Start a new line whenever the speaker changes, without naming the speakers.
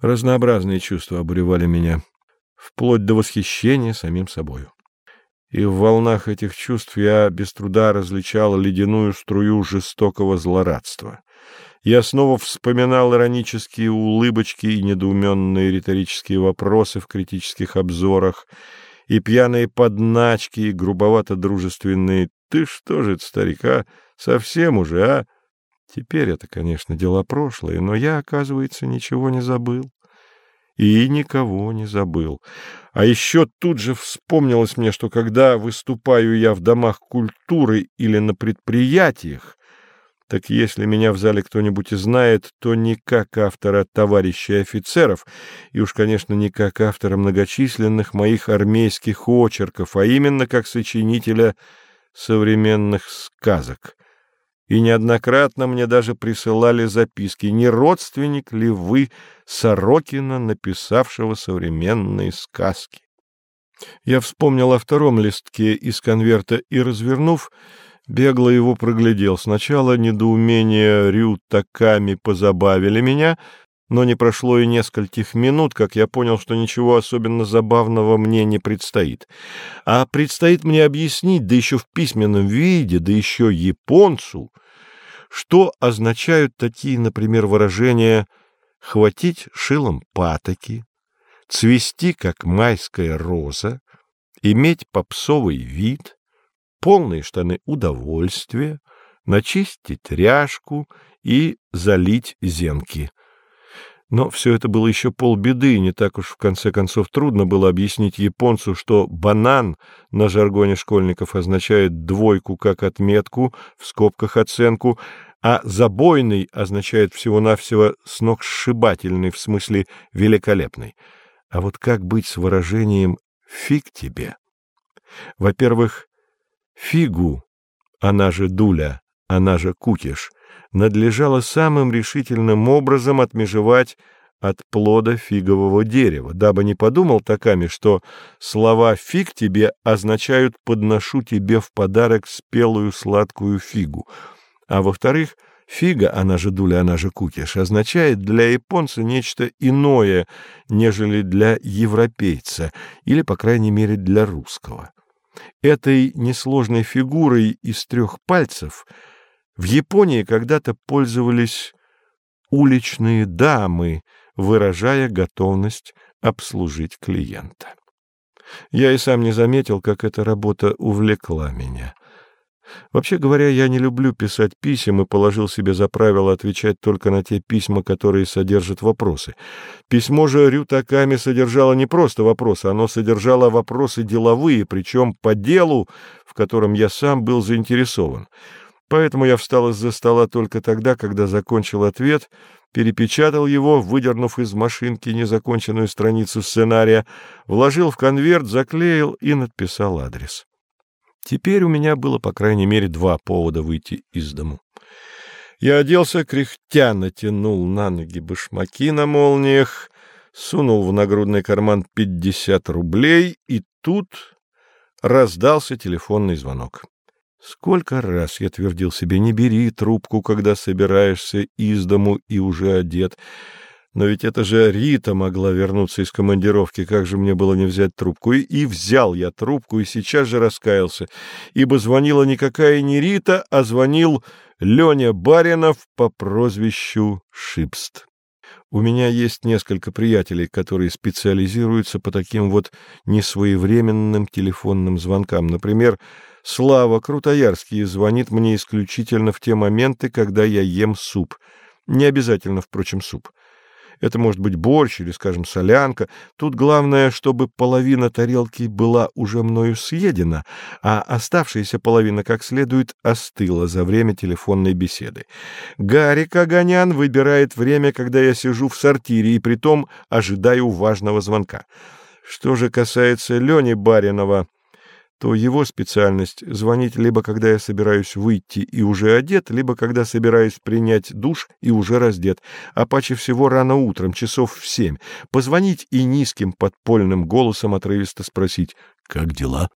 Разнообразные чувства обуревали меня, вплоть до восхищения самим собою. И в волнах этих чувств я без труда различал ледяную струю жестокого злорадства. Я снова вспоминал иронические улыбочки и недоуменные риторические вопросы в критических обзорах, и пьяные подначки, и грубовато-дружественные «Ты что же, старика, совсем уже, а?» Теперь это, конечно, дело прошлое, но я, оказывается, ничего не забыл. И никого не забыл. А еще тут же вспомнилось мне, что когда выступаю я в домах культуры или на предприятиях, так если меня в зале кто-нибудь и знает, то не как автора товарищей офицеров, и уж, конечно, не как автора многочисленных моих армейских очерков, а именно как сочинителя современных сказок. И неоднократно мне даже присылали записки, не родственник ли вы Сорокина, написавшего современные сказки. Я вспомнил о втором листке из конверта и, развернув, бегло его проглядел. Сначала недоумение Рю таками позабавили меня, но не прошло и нескольких минут, как я понял, что ничего особенно забавного мне не предстоит. А предстоит мне объяснить, да еще в письменном виде, да еще японцу, что означают такие, например, выражения «хватить шилом патоки», «цвести, как майская роза», «иметь попсовый вид», «полные штаны удовольствия», «начистить ряжку» и «залить зенки». Но все это было еще полбеды, и не так уж в конце концов трудно было объяснить японцу, что «банан» на жаргоне школьников означает двойку как отметку, в скобках оценку, а «забойный» означает всего-навсего сногсшибательный, в смысле великолепный. А вот как быть с выражением «фиг тебе»? Во-первых, фигу, она же дуля, она же кукиш — надлежало самым решительным образом отмежевать от плода фигового дерева, дабы не подумал таками, что слова «фиг тебе» означают «подношу тебе в подарок спелую сладкую фигу», а во-вторых, фига, она же дуля, она же кукиш, означает для японца нечто иное, нежели для европейца, или, по крайней мере, для русского. Этой несложной фигурой из трех пальцев — в Японии когда-то пользовались уличные дамы, выражая готовность обслужить клиента. Я и сам не заметил, как эта работа увлекла меня. Вообще говоря, я не люблю писать писем и положил себе за правило отвечать только на те письма, которые содержат вопросы. Письмо же Рютаками содержало не просто вопросы, оно содержало вопросы деловые, причем по делу, в котором я сам был заинтересован. Поэтому я встал из-за стола только тогда, когда закончил ответ, перепечатал его, выдернув из машинки незаконченную страницу сценария, вложил в конверт, заклеил и написал адрес. Теперь у меня было, по крайней мере, два повода выйти из дому. Я оделся, кряхтя натянул на ноги башмаки на молниях, сунул в нагрудный карман пятьдесят рублей, и тут раздался телефонный звонок. Сколько раз я твердил себе, не бери трубку, когда собираешься из дому и уже одет. Но ведь это же Рита могла вернуться из командировки, как же мне было не взять трубку? И, и взял я трубку, и сейчас же раскаялся, ибо звонила никакая не Рита, а звонил Леня Баринов по прозвищу Шипст. У меня есть несколько приятелей, которые специализируются по таким вот несвоевременным телефонным звонкам. Например, Слава Крутоярский звонит мне исключительно в те моменты, когда я ем суп. Не обязательно, впрочем, суп. Это может быть борщ или, скажем, солянка. Тут главное, чтобы половина тарелки была уже мною съедена, а оставшаяся половина как следует остыла за время телефонной беседы. Гарик Огонян выбирает время, когда я сижу в сортире и притом ожидаю важного звонка. Что же касается Лени Баринова то его специальность — звонить либо когда я собираюсь выйти и уже одет, либо когда собираюсь принять душ и уже раздет, а паче всего рано утром, часов в семь, позвонить и низким подпольным голосом отрывисто спросить «Как дела?».